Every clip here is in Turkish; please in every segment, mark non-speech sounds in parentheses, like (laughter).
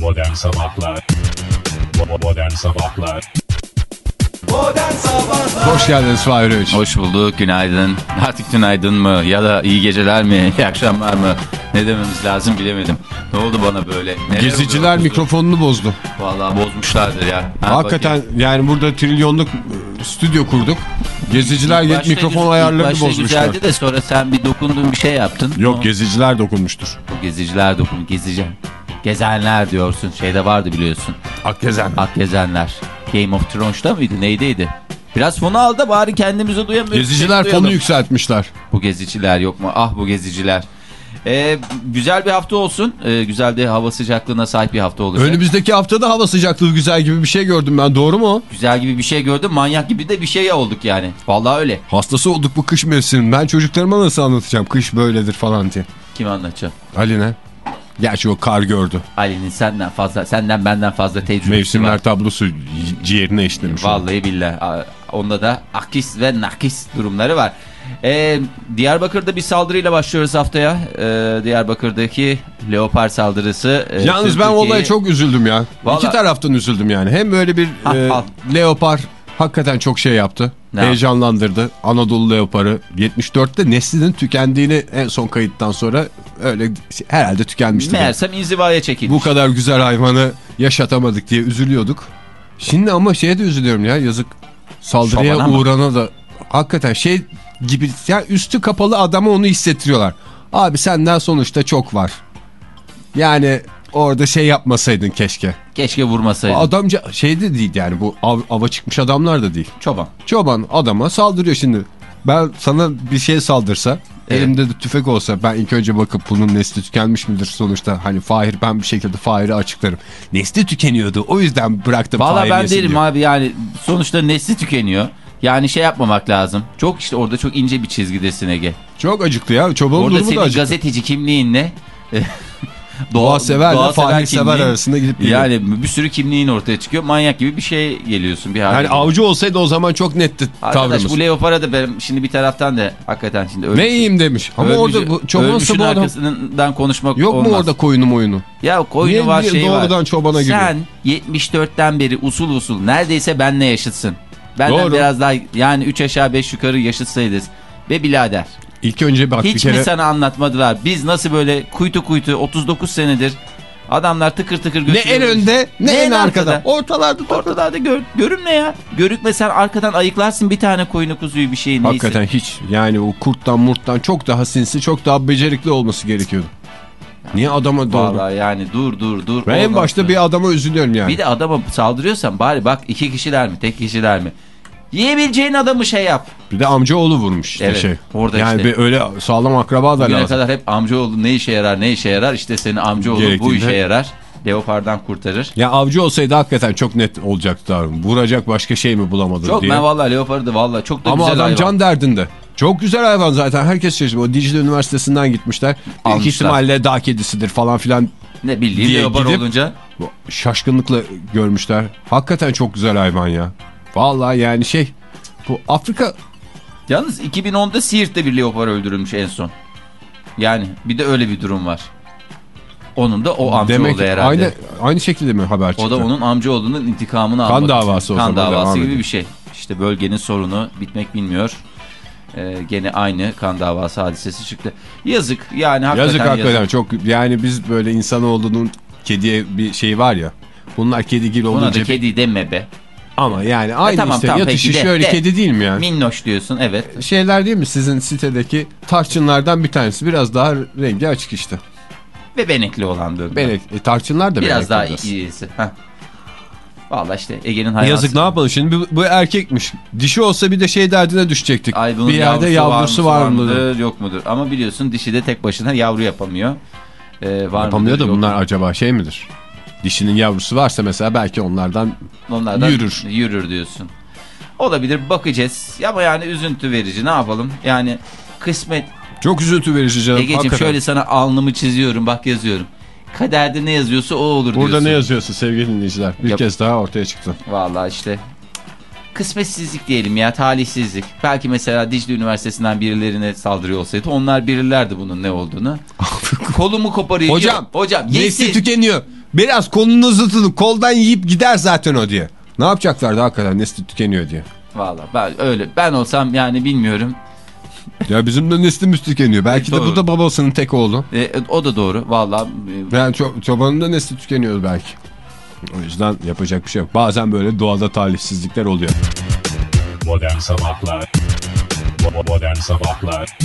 Modern Sabahlar Modern Sabahlar Modern Sabahlar Hoş geldiniz Fahir Öğünç. Hoş bulduk, günaydın. Artık günaydın mı ya da iyi geceler mi, iyi akşamlar mı? Ne dememiz lazım bilemedim. Ne oldu bana böyle? Neler Geziciler oluyor? mikrofonunu bozdu. Vallahi bozmuşlardır ya. Ha, Hakikaten bakayım. yani burada trilyonluk e, stüdyo kurduk. Geziciler İlk mikrofon güz- ayarlarını başta bozmuşlar. güzeldi de sonra sen bir dokunduğun bir şey yaptın. Yok O- geziciler dokunmuştur. Bu geziciler dokun, gezici. Gezenler diyorsun. Şeyde vardı biliyorsun. Akgezen. Ak gezenler. Game of Thrones'ta mıydı? Neydiydi? Biraz fonu al da bari kendimizi duyamıyoruz. Geziciler Duyalım. fonu yükseltmişler. Bu geziciler yok mu? Ah bu geziciler. Ee, güzel bir hafta olsun. Ee, güzel de hava sıcaklığına sahip bir hafta olacak. Önümüzdeki haftada hava sıcaklığı güzel gibi bir şey gördüm ben. Doğru mu? o? Güzel gibi bir şey gördüm. Manyak gibi de bir şey olduk yani. Vallahi öyle. Hastası olduk bu kış mevsimi. Ben çocuklarıma nasıl anlatacağım kış böyledir falan diye. Kim anlatacağım? Aline. Gerçi o kar gördü. Ali'nin senden fazla, senden benden fazla tecrübesi Mevsimler var. tablosu ciğerine işlemiş. Vallahi billahi. Aa, Onda da akis ve nakis durumları var. Ee, Diyarbakır'da bir saldırıyla başlıyoruz haftaya. Ee, Diyarbakır'daki leopar saldırısı. e, Yalnız ben olaya çok üzüldüm ya. Vallahi- İki taraftan üzüldüm yani. Hem böyle bir Ah, e, al. leopar hakikaten çok şey yaptı. Ne heyecanlandırdı. Anadolu leoparı 74'te neslinin tükendiğini en son kayıttan sonra öyle herhalde tükenmişti. Meğersem inzivaya çekilmiş. Bu kadar güzel hayvanı yaşatamadık diye üzülüyorduk. Şimdi ama şeye de üzülüyorum ya yazık. Saldırıya Şobana mı? uğrana da hakikaten şey gibi ya üstü kapalı adama onu hissettiriyorlar. Abi senden sonuçta çok var. Yani orada şey yapmasaydın keşke. Keşke vurmasaydı. Adamca şey de değil yani bu av, ava çıkmış adamlar da değil. Çoban. Çoban adama saldırıyor şimdi. Ben sana bir şey saldırsa Evet. elimde de tüfek olsa ben ilk önce bakıp bunun nesli tükenmiş midir sonuçta hani Fahir ben bir şekilde Fahir'i açıklarım. Nesli tükeniyordu o yüzden bıraktım Valla ben derim diyor. abi yani sonuçta nesli tükeniyor. Yani şey yapmamak lazım. Çok işte orada çok ince bir çizgidesin Ege. Çok acıklı ya çobanın Orada durumu da senin acıklı. gazeteci kimliğinle Doğa severle doğa Fahir sever arasında gidip geliyor. Yani, Yani bir sürü kimliğin ortaya çıkıyor. Manyak gibi bir şey geliyorsun bir halde. avcı olsaydı o zaman çok netti Arkadaş tavrımız. bu leopara da benim şimdi bir taraftan da hakikaten şimdi ölmüş. Ne iyiyim demiş. Ama ölmüşü- orada bu ölmüşün bu adam arkasından konuşmak yok olmaz. mu orada koyunu moyunu? Ya koyunu Niye var diye şey var. doğrudan çobana giriyor? Sen 74'ten beri usul usul neredeyse benle yaşıtsın. Benden Doğru. biraz daha yani 3 aşağı 5 yukarı yaşıtsaydınız. Ve birader İlk önce bak bir hiç mi kere sana anlatmadılar? Biz nasıl böyle kuytu kuytu 39 senedir adamlar tıkır tıkır ne götürüyor. en önde ne, en arkada. arkada. Ortalarda dur. Ortalarda gör, görünme ya. Görükme sen arkadan ayıklarsın bir tane koyunu kuzuyu bir şey neyse. Hakikaten hiç yani o kurttan murttan çok daha sinsi çok daha becerikli olması gerekiyordu. Niye adama doğru? Vallahi yani dur dur dur. Ben en başta bir adama üzülüyorum yani. Bir de adama saldırıyorsan bari bak iki kişiler mi tek kişiler mi? Yiyebileceğin adamı şey yap. Bir de amcaoğlu vurmuş işte Evet, şey. orada yani işte. bir öyle sağlam akraba da Bugüne lazım. kadar hep amcaoğlu ne işe yarar ne işe yarar işte senin amcaoğlu bu işe yarar. Leopardan kurtarır. Ya avcı olsaydı hakikaten çok net olacaktı abi. Vuracak başka şey mi bulamadı Çok diye. ben vallahi leopardı vallahi çok da Ama güzel adam hayvan. can derdinde. Çok güzel hayvan zaten. Herkes şaşırıyor. O Dicle Üniversitesi'nden gitmişler. Almışlar. ihtimalle dağ kedisidir falan filan. Ne bildiğin leopar gidip- olunca. Şaşkınlıkla görmüşler. Hakikaten çok güzel hayvan ya. Vallahi yani şey. Bu Afrika Yalnız 2010'da Siirt'te bir leopar öldürülmüş en son. Yani bir de öyle bir durum var. Onun da o amca demek oldu herhalde. aynı aynı şekilde mi haber çıktı? O da onun amca olduğunun intikamını Kan almak davası için. o Kan davası gibi bir şey. İşte bölgenin sorunu bitmek bilmiyor. Ee, gene aynı kan davası hadisesi çıktı. Yazık yani hakikaten Yazık yazık. hakikaten çok yani biz böyle insanoğlunun kediye bir şey var ya. Bunlar kedi gibi Buna olunca da kedi deme be. Ama yani aynı tamam, işte tamam, peki de- şöyle de. kedi değil mi yani? Minnoş diyorsun evet. Şeyler değil mi sizin sitedeki tarçınlardan bir tanesi biraz daha rengi açık işte. Ve benekli olan dövme. Benek, e, tarçınlar da Biraz benekli daha biraz. iyisi. Heh. Valla işte Ege'nin hayatı. Yazık ne yapalım şimdi bu, bu erkekmiş. Dişi olsa bir de şey derdine düşecektik. Ay bir yerde yavrusu, var mıdır? Yok mudur? Ama biliyorsun dişi de tek başına yavru yapamıyor. Ee, var Yapamıyor mıdır, da bunlar mudur? acaba şey midir? Dişinin yavrusu varsa mesela belki onlardan Onlardan yürür. Yürür diyorsun. Olabilir bakacağız. Ama yani üzüntü verici ne yapalım? Yani kısmet. çok üzüntü verici canım. Egeciğim şöyle sana alnımı çiziyorum bak yazıyorum. Kaderde ne yazıyorsa o olur Burada diyorsun. ne yazıyorsa sevgili dinleyiciler? Bir Yap- kez daha ortaya çıktı. Vallahi işte kısmetsizlik diyelim ya talihsizlik. Belki mesela Dicle Üniversitesi'nden birilerine saldırıyor olsaydı onlar bilirlerdi bunun ne olduğunu. (laughs) Kolumu koparıyor. Hocam, Hocam Nesli yesin. tükeniyor. Biraz kolunu uzatın koldan yiyip gider zaten o diye. Ne yapacaklardı hakikaten nesli tükeniyor diye. Valla ben öyle ben olsam yani bilmiyorum. Ya bizim de neslimiz tükeniyor. Belki de Doğru. bu da babasının tek oğlu. E, o da doğru valla. e, Yani ço çobanın da nesli tükeniyor belki. O yüzden yapacak bir şey yok. Bazen böyle doğada talihsizlikler oluyor. Modern Sabahlar Modern Sabahlar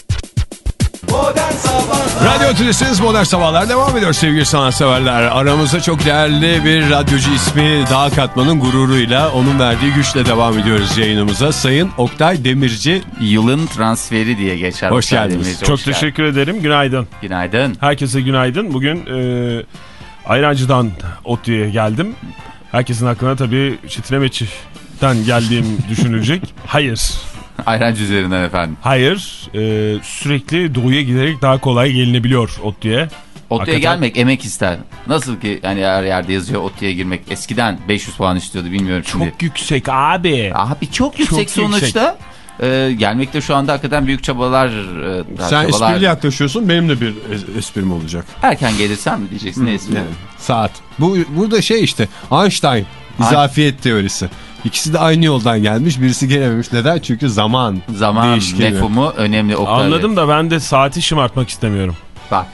Radyo Tülesi'niz Modern Sabahlar devam ediyor sevgili sanatseverler. Aramızda çok değerli bir radyocu ismi Dağ Katman'ın gururuyla onun verdiği güçle devam ediyoruz yayınımıza. Sayın Oktay Demirci Yılın transferi diye geçer. Hoş Oktay geldiniz. Demirci, Çok hoş geldin. teşekkür ederim. Günaydın. Günaydın. Herkese günaydın. Bugün e, Ayrancı'dan ODTÜ'ye geldim. Herkesin aklına tabii Şitremeçi'den geldiğim düşünülecek. Hayır. (laughs) Ayrancı üzerinden efendim. Hayır. E, sürekli doğuya giderek daha kolay gelinebiliyor ODTÜ'ye. ODTÜ'ye gelmek emek ister. Nasıl ki yani her yerde yazıyor ODTÜ'ye girmek. Eskiden 500 puan istiyordu bilmiyorum şimdi. Çok yüksek abi. Abi çok yüksek Çok sonuçta. Ee, gelmekte şu anda hakikaten büyük çabalar. e, sen çabalar. esprili yaklaşıyorsun benim de bir es- esprim olacak. Erken gelirsen mi diyeceksin ne espri? Yani saat. Bu burada şey işte Einstein izafiyet teorisi. İkisi de aynı yoldan gelmiş birisi gelememiş. Neden? Çünkü zaman. Zaman değişkeni. mefhumu önemli. Oktay. Anladım da ben de saati şımartmak istemiyorum. Bak.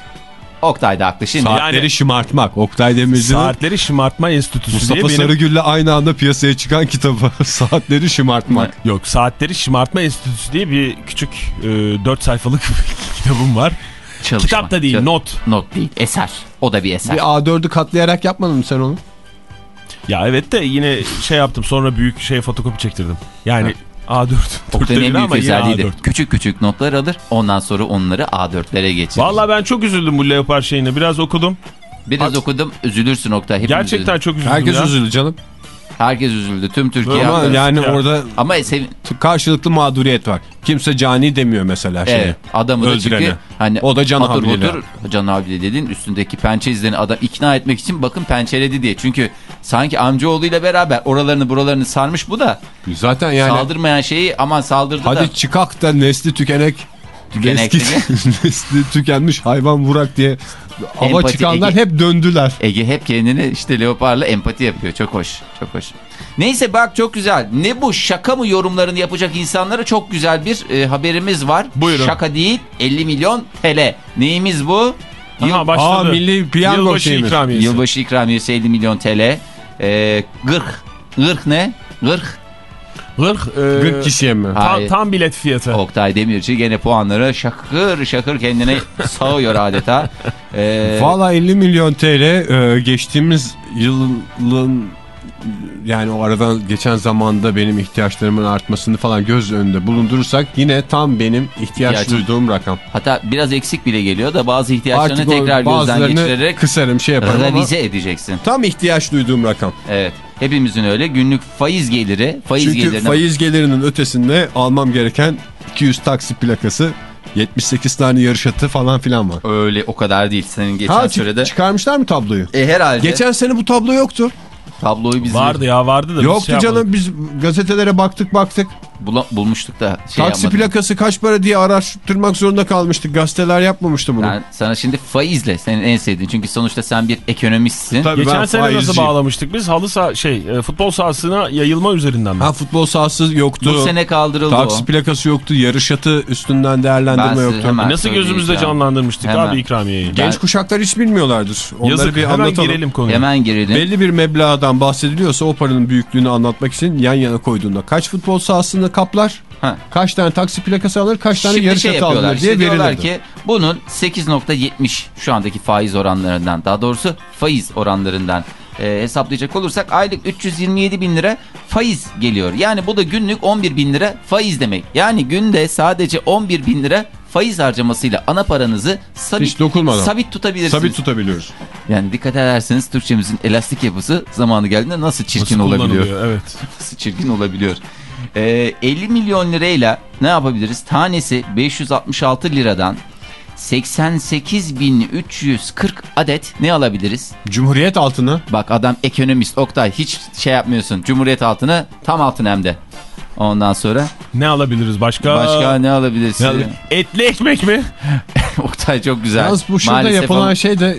Oktay da haklı. Şimdi Saatleri Yani- şımartmak. Oktay Demirci'nin Saatleri Şımartma Enstitüsü Mustafa diye benim... Sarıgül'le aynı anda piyasaya çıkan kitabı. (laughs) Saatleri şımartmak. Yok Saatleri Şımartma Enstitüsü diye bir küçük e, 4 sayfalık (laughs) kitabım var. çalışma. Kitap da değil Çal- not. Not değil. Eser. O da bir eser. Bir A4'ü katlayarak yapmadın mı sen onu? Ya evet de yine şey yaptım sonra büyük şey fotokopi çektirdim. Yani A4. Oktay'ın en büyük ama yine özelliği de A4. küçük küçük notlar alır. Ondan sonra onları A4'lere geçirir. Vallahi ben çok üzüldüm bu leopar şeyine. Biraz okudum. Biraz okudum üzülürsün Oktay. Hepimiz Gerçekten üzüldük. çok üzüldüm Herkes ya. üzüldü canım. Herkes üzüldü. Tüm Türkiye. Ama yani Ya. orada Ama t- karşılıklı mağduriyet var. Kimse cani demiyor mesela şeye. Evet, adamı da öldürene. çünkü hani O da Can Havli'yle. otur, Can Havli dedin üstündeki pençe izlerini adam ikna etmek için bakın pençeledi diye. Çünkü sanki amcaoğluyla beraber oralarını buralarını sarmış bu da Zaten yani saldırmayan şeyi aman saldırdı da. hadi çıkak da nesli tükenek Eski (laughs) nesli tükenmiş hayvan vurak diye hava Empati, çıkanlar Ege. hep döndüler. Ege hep kendini işte leoparla empati yapıyor. Çok hoş. Çok hoş. Neyse bak çok güzel. Ne bu şaka mı yorumlarını yapacak insanlara çok güzel bir e, haberimiz var. Buyurun. Şaka değil 50 milyon TL. Neyimiz bu? Yıl- Aha başladı. Aa, milli piyango Yılbaşı şeyimiz. ikramiyesi. Yılbaşı ikramiyesi 50 milyon TL. Ee, gırk. Gırk ne? Gırk. Hırk, e, Gırk kişiye mi? tam, tam bilet fiyatı. Oktay Demirci gene puanları şakır şakır kendine (laughs) sağıyor adeta. Ee, Valla 50 milyon TL e, geçtiğimiz yılın yani o aradan geçen zamanda benim ihtiyaçlarımın artmasını falan göz önünde bulundurursak yine tam benim ihtiyaç İhtiyacın. duyduğum rakam. hatta biraz eksik bile geliyor da bazı ihtiyaçlarını Artık tekrar gözden geçirerek kısarım şey yaparım ama revize edeceksin. tam ihtiyaç duyduğum rakam. Evet. Hepimizin öyle günlük faiz geliri, faiz Çünkü gelirine faiz gelirinin ötesinde almam gereken 200 taksi plakası 78 tane yarış atı falan filan var. öyle o kadar değil. Senin geçen Ha, sürede. çıkarmışlar mı tabloyu? E herhalde. Geçen sene bu tablo yoktu. tabloyu biz Vardı ya vardı da. biz Yoktu şey canım yapmadık. biz gazetelere baktık baktık. Bula- bulmuştuk da şey Taksi yapmadık. plakası kaç para diye araştırmak zorunda kalmıştık. Gazeteler yapmamıştı bunu. Ben sana şimdi faizle senin en sevdiğin. Çünkü sonuçta sen bir ekonomistsin. Tabii Geçen ben sene nasıl faizciyim. bağlamıştık biz? Halı saha şey e, futbol sahasına yayılma üzerinden mi? Ha futbol sahası yoktu. Bu sene kaldırıldı Taksi o. plakası yoktu. Yarış atı üstünden Ben değerlendirme yoktu. hemen Nasıl gözümüzde canlandırmıştık Hemen. abi ikramiyeyi. Genç kuşaklar hiç bilmiyorlardır. Onları Yazık bir hemen anlatalım. girelim konuya. Hemen girelim. Belli bir meblağdan bahsediliyorsa o paranın büyüklüğünü anlatmak için yan yana koyduğunda kaç futbol kaplar, Ha. kaç tane taksi plakası alır, kaç tane Şimdi yarış şey atı alır diye işte diyorlar ki bunun 8.70 şu andaki faiz oranlarından daha doğrusu faiz oranlarından e, hesaplayacak olursak aylık 327 bin lira faiz geliyor. Yani bu da günlük 11 bin lira faiz demek. Yani günde sadece 11 bin lira faiz harcamasıyla ana paranızı sabit, Hiç dokunmadan. sabit tutabilirsiniz. Sabit tutabiliyoruz. yani dikkat ederseniz Türkçemizin elastik yapısı zamanı geldiğinde nasıl çirkin Nasıl olabiliyor. Evet. (laughs) Nasıl çirkin olabiliyor. Ee, 50 milyon lirayla ne yapabiliriz? Tanesi 566 liradan 88.340 adet ne alabiliriz? Cumhuriyet altını Bak adam ekonomist Oktay hiç şey yapmıyorsun. Cumhuriyet altını tam altın hem de. Ondan sonra Ne alabiliriz başka? başka ne alabilirsin? Ne alabilir- Etli ekmek mi? (laughs) Oktay çok güzel. Yalnız bu şurada Maalesef yapılan ama- şey de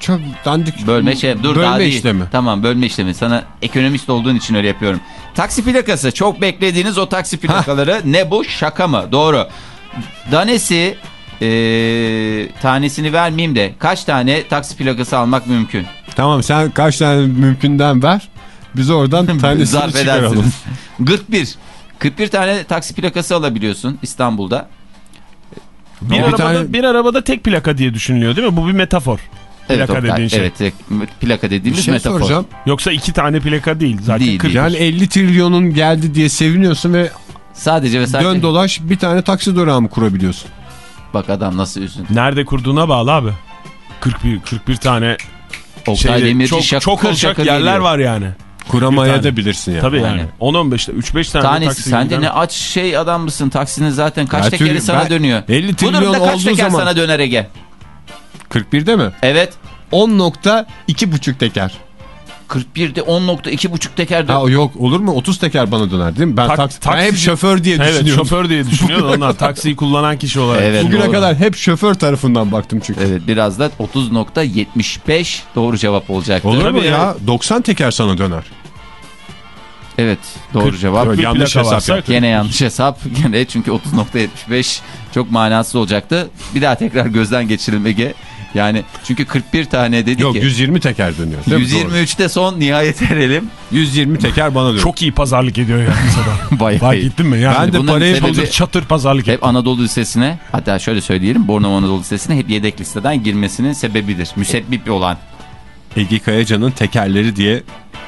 çok dandik. Bölme şey dur daha Bölme değil. işlemi. Tamam bölme işlemi. Sana ekonomist olduğun için öyle yapıyorum. Taksi plakası çok beklediğiniz o taksi plakaları ne bu şaka mı? Doğru. Danesi eee, tanesini vermeyeyim de kaç tane taksi plakası almak mümkün? Tamam sen kaç tane mümkünden ver. Biz oradan (laughs) tanesini Zarf çıkaralım. edersiniz. 41. 41 tane taksi plakası alabiliyorsun İstanbul'da. Bir, Bir arabada, tane- bir arabada tek plaka diye düşünülüyor değil mi? Bu bir metafor. Evet, Plaka dediğin şey. Evet, plaka Bir dediğimiz şey metafor. soracağım. Yoksa iki tane plaka değil. Zaten Değil, 40. değil. Yani 50 trilyonun geldi diye seviniyorsun ve Sadece ve sadece dön dolaş bir tane taksi durağı mı kurabiliyorsun? bak adam nasıl üzüldü. Nerede kurduğuna bağlı abi. 41, 41 tane Oktay Demirci çok, şakır çok olacak şakır yerler geliyor. var yani. Kuramaya da bilirsin yani. Tabii yani. Aynen. 10-15'te 3-5 tane Tanesi taksi sen de ne aç şey adam mısın taksinin zaten kaç Ya tekeri sana dönüyor. 50 Bu trilyon durumda kaç olduğu teker zaman sana döner Ege? 41'de mi? Evet 10.2,5 teker. 41'de 10.2.5 teker dön. Ha yok olur mu? 30 teker bana döner değil mi? Ben, Tak- taksi, ben hep şoför diye Evet düşünüyorum. şoför diye (laughs) düşünüyor onlar taksiyi kullanan kişi olarak. Evet. Bugüne doğru. kadar hep şoför tarafından baktım çünkü. Evet biraz da 30.75 doğru cevap olacaktı. Olur mu ya? ya. 90 teker sana döner. Evet doğru Kırk- cevap. Yok, Bir yanlış plaka hesap varsa. Gene yanlış hesap. Gene çünkü 30.75 çok manasız olacaktı. Bir daha tekrar gözden geçirelim Ege. Yani çünkü 41 tane dedi Yok ki 120 teker dönüyor. Değil mi? Doğru. 123'te son nihayet erelim. 120 teker bana dönüyor. Çok iyi pazarlık ediyor yalnız adam. Bayağı Fark ettin mi? Yani Ben de parayı sebebi- çatır pazarlık Hep Anadolu Lisesi'ne hatta şöyle söyleyelim Bornova Anadolu Lisesi'ne hep yedek listeden girmesinin sebebidir. Müsebbip olan. Ege Kayacan'ın tekerleri diye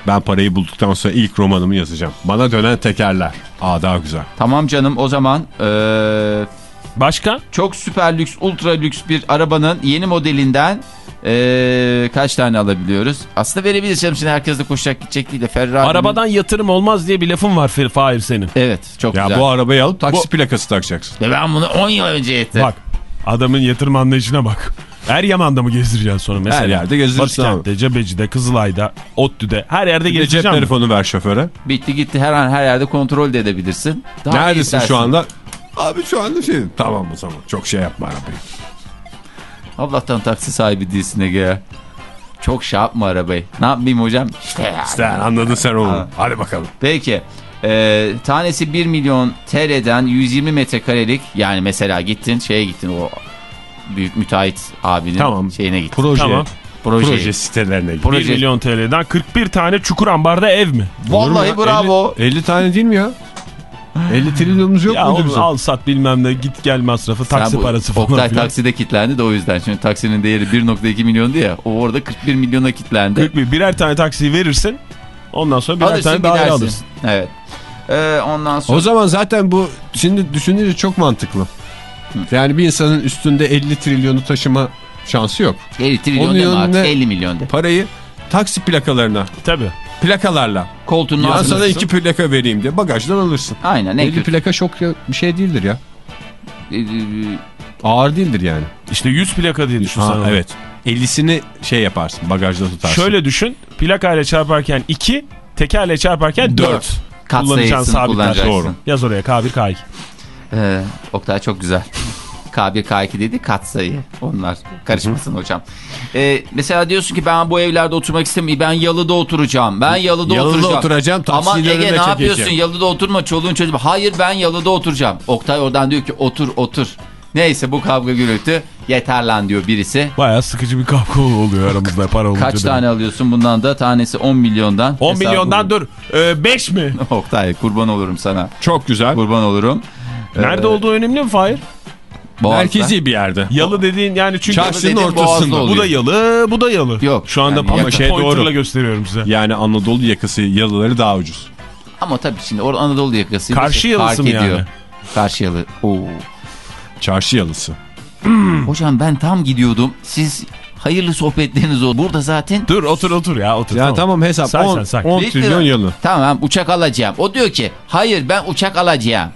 ben parayı bulduktan sonra ilk romanımı yazacağım. Bana dönen tekerler. Aa daha güzel. Tamam canım o zaman eee, Başka? çok süper lüks ultra lüks bir arabanın yeni modelinden eee, kaç tane alabiliyoruz? Aslında verebiliriz canım şimdi herkes de koşacak gidecek değil de Ferrari. Arabadan yatırım olmaz diye bir lafın var Fa- Fahir senin. Evet çok Ya güzel. bu arabayı alıp taksi plakası takacaksın. Ve ben bunu 10 yıl önce ettim. Bak adamın yatırım anlayışına bak. Eryaman'da mı gezdireceksin sonra mesela? Her yerde gezdirirsin Batıkent'te, Cebeci'de, Kızılay'da, ODTÜ'de her yerde de cep gezdireceksin. telefonu ver şoföre. Bitti gitti her an her yerde kontrol de edebilirsin. Daha ne Neredesin şu anda? Abi şu anda şey. Tamam o zaman. Çok şey yapma arabayı. Allah'tan taksi sahibi değilsin Ege ya. Çok şey yapma arabayı. Ne yapayım hocam? İşte ya. İşte anladın sen onu. Ha. Hadi bakalım. Peki. Ee, tanesi 1 milyon TL'den 120 metrekarelik yani mesela gittin şeye gittin o büyük müteahhit abinin Tamam. şeyine gittin. Proje, Tamam. Proje. proje sitelerine git. 1 Proje. milyon TL'den 41 tane çukur ambarda ev mi? Vallahi bravo. 50, 50 tane değil mi ya? 50 trilyonumuz yok ya muydu bizim? al sat bilmem ne git gel masrafı Sen taksi bu- parası falan Oktay filan. takside kilitlendi de o yüzden. Çünkü taksinin değeri 1.2 milyondu ya. O orada 41 milyona kilitlendi. 41 birer tane taksiyi verirsin ondan sonra birer Alırsın tane gidersin. alırsın. Evet. Ee, ondan sonra O zaman zaten bu şimdi düşününce çok mantıklı. Yani bir insanın üstünde 50 trilyonu taşıma şansı yok. 50 trilyon deme artık yönüne- 50 milyon de. Parayı taksi plakalarına, Tabii. Plakalarla. Koltuğun Ya sana iki plaka vereyim diye bagajdan alırsın. Aynen ne 50 kötü. plaka çok ya- bir şey değildir ya. Ee, Ağır değildir yani. İşte 100 plaka diye düşün Ha, onu. evet. 50'sini şey yaparsın bagajda tutarsın. Şöyle düşün plakayla çarparken 2 tekerle çarparken 4. Kat Kullanacağın sayısını sabitler. kullanacaksın. Doğru. Yaz oraya K1 K2. Ee, Oktay çok güzel. K1 K2 dedi katsayı. Onlar karışmasın hocam. Ee, mesela diyorsun ki ben bu evlerde oturmak istemiyorum. Ben yalıda oturacağım. Ben yalıda, Yalıda oturacağım. oturacağım, Ama Ege ne yapıyorsun? Yalıda oturma çoluğun çocuğun. Hayır ben yalıda oturacağım. Oktay oradan diyor ki otur otur. Neyse bu kavga gürültü yeter lan diyor birisi. Baya sıkıcı bir kavga oluyor aramızda para olunca. Kaç tane alıyorsun bundan da? Tanesi 10 milyondan. 10 Hesabı- milyondan dur. 5 mi? (laughs) Oktay kurban olurum sana. Çok güzel. Kurban olurum. Nerede olduğu önemli mi Fahir? Boğaz'da. Merkezi bir yerde. Yalı dediğin yani çünkü Çarşının ortasında. Bu da yalı, bu da yalı. Yok, Şu anda yani ama şey doğru. gösteriyorum size. Yani Anadolu yakası yalıları daha ucuz. Ama tabii şimdi orada Anadolu yakası. Karşı yalısı mı yani? Karşı yalı. Oo. Çarşı yalısı. (clears throat) Hocam ben tam gidiyordum. Siz hayırlı sohbetleriniz oldu. Burada zaten Dur otur otur ya otur. Ya tamam, hesap Say 10, sen, say. 10 Bir trilyon yalı. tamam uçak alacağım. O diyor ki hayır ben uçak alacağım.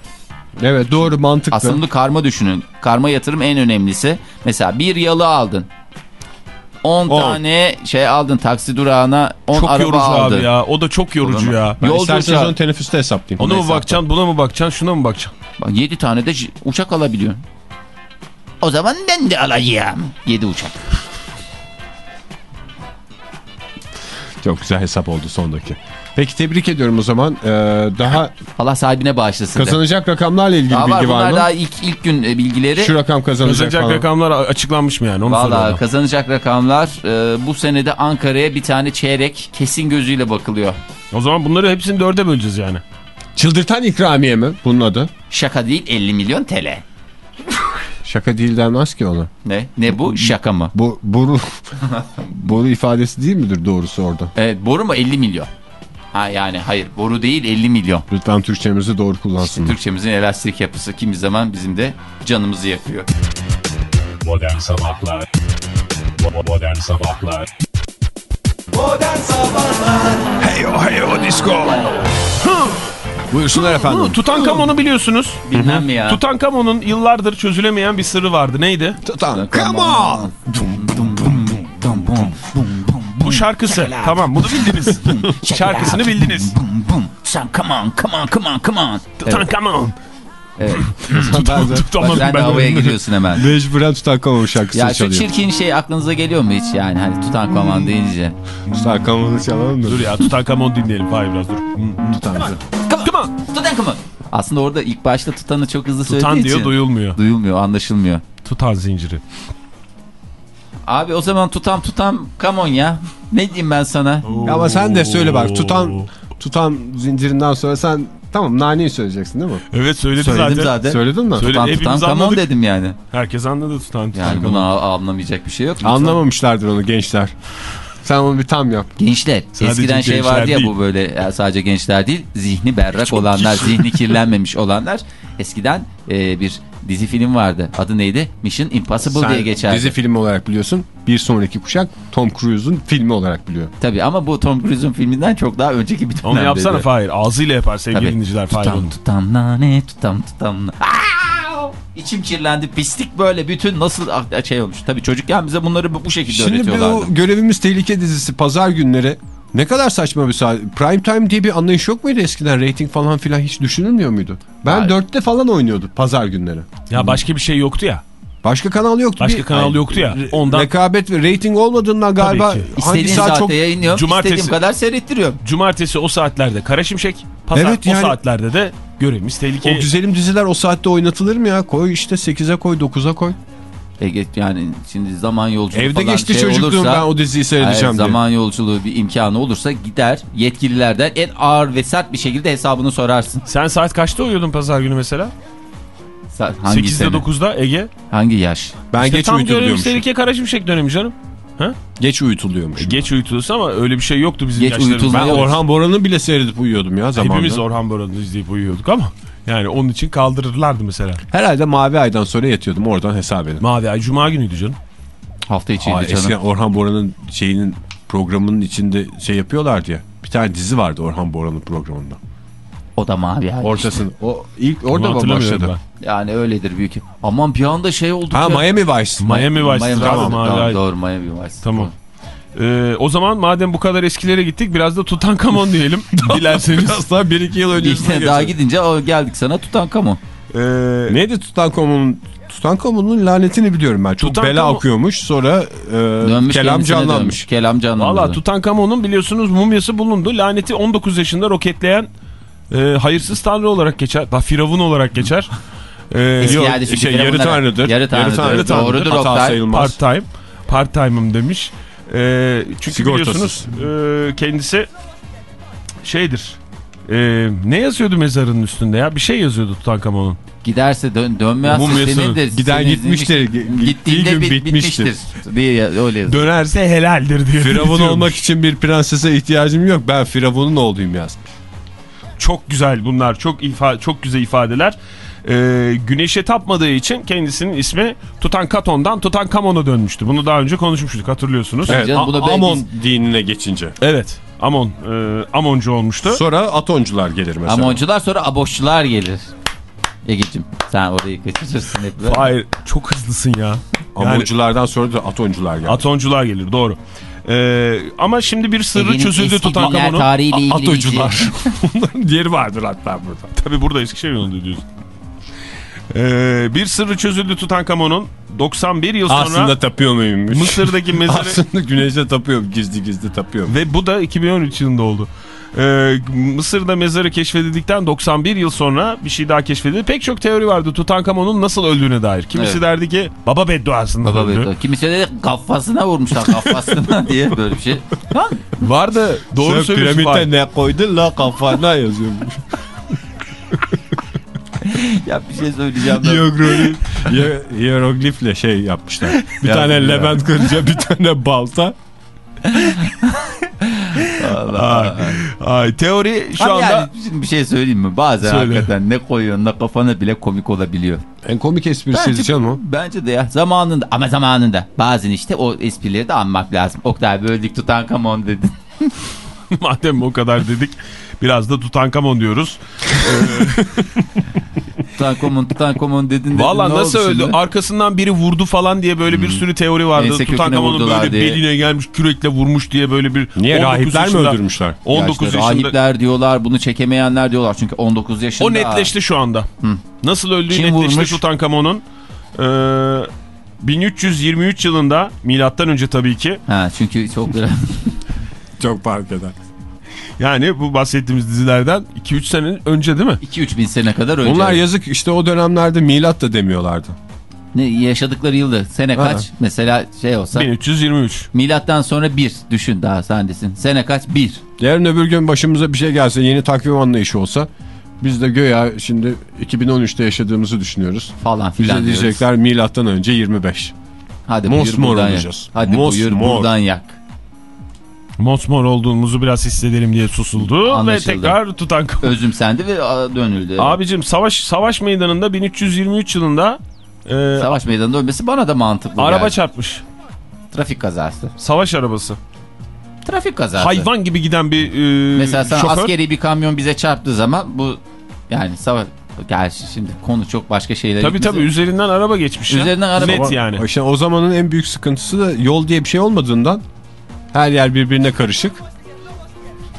Evet doğru mantıklı. Aslında karma düşünün. Karma yatırım en önemlisi. Mesela bir yalı aldın. 10 On. tane şey aldın taksi durağına 10 Çok araba yorucu aldın. abi ya. O da çok yorucu Olur ya. ben Yolcu isterseniz uçağı. onu teneffüste hesaplayayım. Ona mı bakacaksın, buna mı bakacaksın, şuna mı bakacaksın? Bak 7 tane de uçak alabiliyorsun. O zaman ben de alacağım. 7 uçak. Çok güzel hesap oldu sondaki. Peki tebrik ediyorum o zaman. Ee, daha Allah sahibine bağışlasın. de. kazanacak rakamlarla ilgili Daha var bilgi var bunlar mı? daha ilk, ilk gün e, bilgileri. Şu rakam kazanacak, Kazanacak falan. rakamlar açıklanmış mı yani? Onu Valla soruyorum. kazanacak rakamlar e, bu senede Ankara'ya bir tane çeyrek kesin gözüyle bakılıyor. O zaman bunları hepsini dörde böleceğiz yani. Çıldırtan ikramiye mi bunun adı? Şaka değil 50 milyon TL. Şaka değil denmez ki ona. Ne? Ne bu? Şaka mı? Bu boru (laughs) boru ifadesi değil midir doğrusu orada? Evet boru mu 50 milyon? Ha yani hayır boru değil 50 milyon. Lütfen Türkçemizi doğru İşte kullansınlar. Türkçemizin elastik yapısı kimi zaman bizim de canımızı yakıyor. Modern Sabahlar Modern Sabahlar Modern Sabahlar Buyursunlar efendim. Tutankamon'u biliyorsunuz. Bilmem mi ya? Tutankamon'un yıllardır çözülemeyen bir sırrı vardı. Neydi? Tutan. Come on. Bu şarkısı. Tamam bunu bildiniz. Şarkısını bildiniz. Sen come on come on come on come on. Evet, Tutankamon. evet. Ben de Bak sen de ben havaya giriyorsun hemen. mecburen Tutankamon şarkısını Ya şu çalıyor. çirkin şey aklınıza geliyor mu hiç yani hani Tutankamon deyince? Tutankamon'u çalalım mı? Dur ya Tutankamon dinleyelim. Hayır biraz dur. Tutankamon. Come on. Tutankamon. Aslında orada ilk başta tutanı çok hızlı söylediği Tutan diyor için duyulmuyor. duyulmuyor anlaşılmıyor. Tutan zinciri. Abi o zaman tutam tutam kamon ya. Ne diyeyim ben sana? Ama sen de söyle bak tutan tutan zincirinden sonra sen tamam naneyi söyleyeceksin değil mi? Evet söyledi Söyledim zaten. zaten. Söyledin mi? Söyle- Tutam tutam kamon anladık. dedim yani. Herkes anladı Tutan. Yani Tutankamon. bunu anlamayacak bir şey yok. Lütfen. Anlamamışlardır onu gençler. Sen onu bir tam yap. Gençler. Sadece Eskiden şey vardı ya değil. bu böyle ya sadece gençler değil. Zihni berrak olanlar, zihni kirlenmemiş (laughs) olanlar. Eskiden e, bir dizi film vardı. Adı neydi? Mission Impossible Sen diye geçerdi. dizi filmi olarak biliyorsun. Bir sonraki kuşak Tom Cruise'un filmi olarak biliyor. Tabii ama bu Tom Cruise'un filminden çok daha önceki bir Onu dönemdeydi. yapsana Fahir. Ağzıyla yapar sevgili Tabii. dinleyiciler. Fahir Tutam onu. tutam nane tutam tutam na- Aa! İçim kirlendi pislik böyle bütün nasıl şey olmuş. Tabii çocukken bize bunları bu şekilde Şimdi öğretiyorlardı. bu görevimiz tehlike dizisi pazar günleri ne kadar saçma bir saat. Prime time diye bir anlayış yok muydu eskiden? Rating falan filan hiç düşünülmüyor muydu? Ben dörtte falan oynuyordu pazar günleri. Ya başka bir şey yoktu ya. Başka kanal yoktu. Başka Bir- kanal yoktu ya. Ondan Rekabet ve rating olmadığından galiba hangi İstediğin saat saatte çok... yayınlıyorum. Cumartesi- istediğim kadar seyrettiriyorum. cumartesi o saatlerde Kara Şimşek. Pazar Evet, o yani- saatlerde de görevimiz tehlike. O güzelim diziler o saatte oynatılır mı ya? Koy işte 8'e koy 9'a koy. Ege, yani şimdi zaman yolculuğu Evde falan geçti şey çocukluğum olursa, ben o diziyi seyredeceğim diye. zaman yolculuğu bir imkanı olursa gider yetkililerden en ağır ve sert bir şekilde hesabını sorarsın. Sen saat kaçta uyuyordun pazar günü mesela? Sa- Hangi 8'de sene? 9'da Ege. Hangi yaş? Ben İşte geç tam görevimiz uyutuluyormuş. tehlike Kara Şimşek dönemi canım. Geç uyutuluyormuş. E, Geç uyutulursa ama öyle bir şey yoktu bizim Geç yaşlarımızda. Ben. Orhan Boran'ı bile seyredip uyuyordum ya zamanında. Hepimiz Orhan Boran'ı izleyip uyuyorduk ama yani onun için kaldırırlardı mesela. Herhalde Mavi Ay'dan sonra yatıyordum oradan hesap edin. Mavi Ay Cuma günüydü canım. Hafta içiydi Aa, canım. eskiden Orhan Boran'ın şeyinin programının içinde şey yapıyorlardı ya. Bir tane dizi vardı Orhan Boran'ın programında. O da mavi ay. Ortasını. O ilk orada mı başladı? Yani öyledir büyük. Aman bir anda şey oldu. Ha ki- Miami Vice. Miami Vice. Miami Tamam, Vice. Tamam, Ay. doğru Miami Vice. Tamam. Ee, o zaman madem bu kadar eskilere gittik biraz da Tutankamon (laughs) diyelim. Dilerseniz. Biraz daha 1-2 yıl öncesine İşte daha gidince o geldik sana Tutankamon. Ee, Neydi Tutankamon'un Tutankamon'un lanetini biliyorum ben. Çok Tutankamon- bela okuyormuş sonra e, Dönmüş kelam canlanmış. dönmüş. Kelam canlandı. Valla Tutankamon'un biliyorsunuz mumyası bulundu. Laneti 19 yaşında roketleyen e, hayırsız tanrı olarak geçer. Da Firavun olarak geçer. (laughs) E, Eskilerde çünkü şey, yarı firavunlara- tanrıdır. Yarı tanrıdır. Doğrudur Hata Oktay. sayılmaz. part time. Part time'ım demiş. E, çünkü Sigortasız. biliyorsunuz e, kendisi şeydir. E, ne yazıyordu mezarının üstünde ya? Bir şey yazıyordu Tutankamon'un. Giderse dön, dönmezse Mumyası. senindir. Giden Senin- gitmiştir. Gittiği Gittiğinde gün bit- bitmiştir. bitmiştir. Diye öyle yazıyor. Dönerse helaldir diye. Firavun olmak için bir prensese ihtiyacım yok. Ben Firavun'un oğluyum yaz. Çok güzel bunlar. Çok ifa çok güzel ifadeler. Ee, güneşe tapmadığı için kendisinin ismi Tutankaton'dan Tutankamon'a dönmüştü. Bunu daha önce konuşmuştuk hatırlıyorsunuz. Evet, canım, bu da A- ben- Amon dinine geçince. Evet. Amon, e, Amoncu olmuştu. Sonra Atoncular gelir mesela. Amoncular sonra aboşçular gelir. Ege'cim sen orayı kaçırırsın hep. Hayır, çok hızlısın ya. Yani Amonculardan sonra da Atoncular geldi. Atoncular gelir, doğru. Ee, ama şimdi bir sırrı Ege'nin çözüldü Tutankamon'un. Atocular. Onların diğeri vardır hatta burada. Tabii burada Eskişehir yolunda diyorsun. Ee, bir sırrı çözüldü Tutankamon'un. 91 yıl sonra Aslında tapıyor muymuş? Mısır'daki (laughs) mezarı Aslında güneşe tapıyor. Gizli gizli tapıyor. ve bu da 2013 yılında oldu. Ee, Mısır'da mezarı keşfedildikten 91 yıl sonra bir şey daha keşfedildi. Pek çok teori vardı Tutankamon'un nasıl öldüğüne dair. Kimisi Evet. derdi ki baba bedduasında Baba öldü. beddua. Kimisi de kafasına vurmuşlar (laughs) kafasına (laughs) diye böyle bir şey. Lan Vardı doğru Sen söylüyorsun. piramitte Fahir. ne koydun la kafana yazıyormuş. (laughs) ya bir şey söyleyeceğim. Hieroglif, Hier- (laughs) hieroglifle şey yapmışlar. Bir Ya, tane ya. Levent kırınca bir tane balta. Ay, ay, teori şu Ama anda yani bir şey söyleyeyim mi? Bazen Söyle. hakikaten ne koyuyorsun ne kafana bile komik olabiliyor. En komik Bence, canım o. bence de ya zamanında ama zamanında bazen işte o esprileri de anmak lazım. Oktay böldük Tutankamon dedin. (laughs) madem o kadar dedik biraz da Tutankamon diyoruz. Tutankamon Tutankamon dedin dedin. Valla nasıl öldü? şimdi? Arkasından biri vurdu falan diye böyle bir sürü teori vardı. Tutankamon'un böyle diye. beline gelmiş kürekle vurmuş diye böyle bir Niye 19 rahipler mi yaşında- öldürmüşler? 19 Ya işte yaşında. rahipler diyorlar bunu çekemeyenler diyorlar çünkü 19 yaşında. O netleşti şu anda. Nasıl öldüğü Kim netleşti vurmuş? Tutankamon'un. Ee, 1323 yılında milattan önce tabii ki. Ha çünkü çok (laughs) Çok fark eder. Yani bu bahsettiğimiz dizilerden 2-3 sene önce değil mi? 2-3 bin sene kadar önce. Onlar yazık işte o dönemlerde milat da demiyorlardı. Ne, yaşadıkları yılda sene Ha. kaç? Mesela şey olsa 1323. milattan sonra 1 düşün daha sen desin. Sene kaç? 1. Yarın öbür gün başımıza bir şey gelse yeni takvim anlayışı olsa biz de göya şimdi 2013'te yaşadığımızı düşünüyoruz. falan Bize filan diyoruz. diyecekler milattan önce 25. Hadi Mosmor olacağız. Hadi buyur Mosmor. buradan yak. Mosmor olduğumuzu biraz hissedelim diye susuldu Anlaşıldı. ve tekrar Tutankamon. Özümsendi ve dönüldü. Abicim savaş savaş meydanında 1323 yılında e, Savaş meydanında ölmesi bana da mantıklı araba geldi. çarpmış. Trafik kazası. Savaş arabası. Trafik kazası. Hayvan gibi giden bir e, Mesela sana şoför. askeri bir kamyon bize çarptığı zaman bu yani savaş... Gerçi şimdi konu çok başka şeylere Tabii gitmesi- tabii üzerinden araba geçmiş. ya. Üzerinden araba- Net yani. işte o zamanın en büyük sıkıntısı da yol diye bir şey olmadığından her yer birbirine karışık.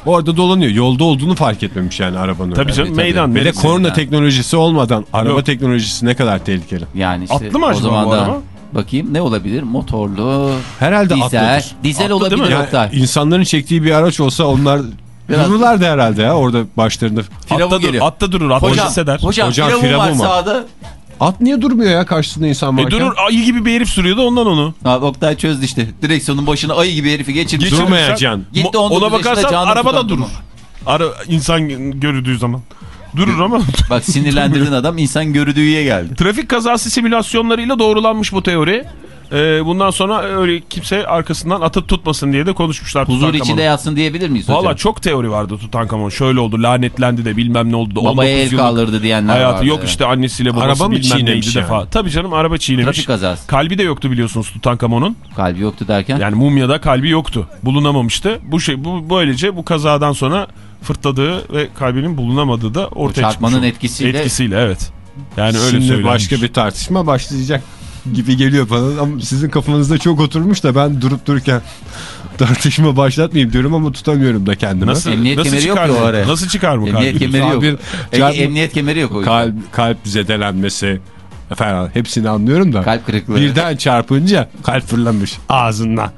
Orada dolanıyor. Yolda olduğunu fark etmemiş yani arabanın. Tabii canım tabii. meydan. Ve de korna Yani. teknolojisi olmadan araba Yok. teknolojisi ne kadar tehlikeli. Yani işte Atlı mı o acaba zaman bu araba? bakayım ne olabilir? Motorlu, Herhalde dizel, atlıdır. dizel Atlı olabilir? Yani Oktay. insanların çektiği bir araç olsa onlar Biraz- dururlardı herhalde ya orada başlarında. Atta, dur, geliyor. atta durur. Atta Hocam, hisseder. hocam, Hocam, firavun var. sağda. At niye durmuyor ya karşısında insan E varken? durur ayı gibi bir herif sürüyordu ondan onu. Abi Oktay çözdü işte. Direksiyonun başına ayı gibi herifi geçirmiş. Durmayacaksın. Gitti Mo- 19 Ona bakarsan canlı araba da tutan durur. Ara, insan görüldüğü zaman. Durur ama (laughs) Bak sinirlendirdin (laughs) adam insan görüdüğüye geldi. trafik kazası simülasyonlarıyla doğrulanmış bu teori. Ee, bundan sonra öyle kimse arkasından atıp tutmasın diye de konuşmuşlar. Huzur içinde yatsın diyebilir miyiz hocam? Valla çok teori vardı Tutankamon. Şöyle oldu lanetlendi de bilmem ne oldu da. 19 Babaya el kaldırdı diyenler Hayatı vardı. yok işte annesiyle babası Araba mı bilmem çiğnemiş neydi yani? defa. Tabii canım araba çiğnemiş. Trafik kazası. Kalbi de yoktu biliyorsunuz Tutankamon'un. Kalbi yoktu derken. Yani mumyada kalbi yoktu. Bulunamamıştı. Bu şey bu böylece bu kazadan sonra fırtladığı ve kalbinin bulunamadığı da ortaya çıkmış. çarpmanın etkisiyle- Etkisiyle evet. Yani öyle Şimdi söylenmiş. başka bir tartışma başlayacak gibi geliyor bana ama sizin kafanızda çok oturmuş da ben durup dururken (laughs) tartışma başlatmayayım diyorum ama tutamıyorum da kendimi. Nasıl, Emniyet nasıl kemeri yok çıkar ya mı? o araya. Nasıl çıkar mı Emniyet kalbi? kemeri yok. Bir çarpma- emniyet kemeri yok o. Kalp, kalp zedelenmesi falan hepsini anlıyorum da. Kalp kırıklığı. Birden çarpınca kalp fırlamış ağzından.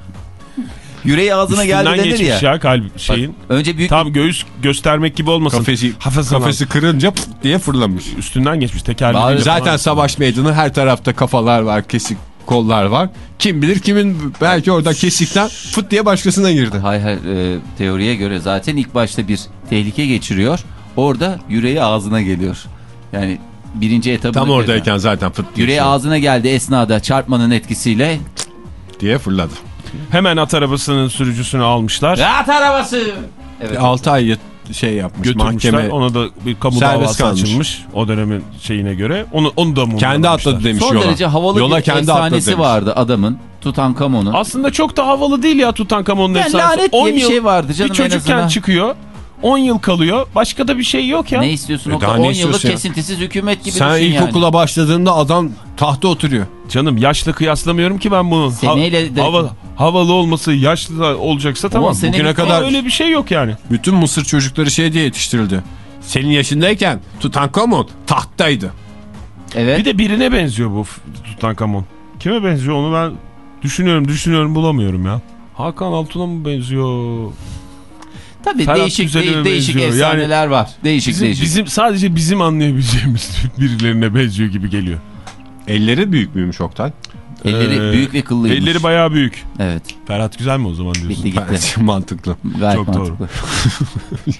Yüreği ağzına Üstünden geldi denir geçmiş ya. ya, kalp şeyin. Önce büyük Tam göğüs göstermek gibi olmasın. Kafesi, Hafız kafesi kırınca pıt diye fırlamış. üstünden geçmiş tekerleğiyle Bazı- falan. Zaten savaş meydanı her tarafta kafalar var, kesik kollar var. Kim bilir kimin belki orada kesikten fıt diye başkasına girdi. Hay hay e, teoriye göre zaten ilk başta bir tehlike geçiriyor. Orada yüreği ağzına geliyor. Yani birinci etabı Tam oradayken zaten fıt diye, Yüreği şey ağzına geldi esnada çarpmanın etkisiyle. diye fırladı. Hemen at arabasının sürücüsünü almışlar. At arabası! Evet. 6 ay şey yapmış Götürmüşler. mahkeme. Ona da bir kamu davası kalmış. açılmış. O dönemin şeyine göre. Onu, onu da. Kendi atladı demiş Son yola. derece havalı yola bir kendi efsanesi atladı vardı adamın. Tutankamon'un. Aslında çok da havalı değil ya Tutankamon'un Yani efsanesi. lanet 10 diye bir yıl şey vardı canım bir en çocukken çıkıyor. 10 yıl kalıyor. Başka da bir şey yok ya. Ne istiyorsun? E o kadar? ne 10 yıllık ya? kesintisiz hükümet gibi Sen düşün ilkokula yani. başladığında adam tahta oturuyor. Canım yaşla kıyaslamıyorum ki ben bunu. Seneyle de- hava, havalı olması yaşlı da olacaksa tamam. senelik- Bugüne Ama kadar öyle bir şey yok yani. bütün Mısır çocukları şey diye yetiştirildi. Senin yaşındayken Tutankamon tahttaydı. Evet. Bir de birine benziyor bu Tutankamon. Kime benziyor onu ben düşünüyorum düşünüyorum bulamıyorum ya. Hakan Altun'a mı benziyor? Tabii Ferhat değişik de- değişik benziyor? efsaneler var. Değişik Bizim, değişik. bizim sadece bizim anlayabileceğimiz (laughs) birilerine benziyor gibi geliyor. Elleri büyük müymüş Oktay? Elleri Ee, büyük ve kıllıymış. Elleri bayağı büyük. Evet. Ferhat Güzel mi o zaman diyorsun? Bitti gitti. Bence mantıklı. (laughs) Gayet Çok doğru. mantıklı.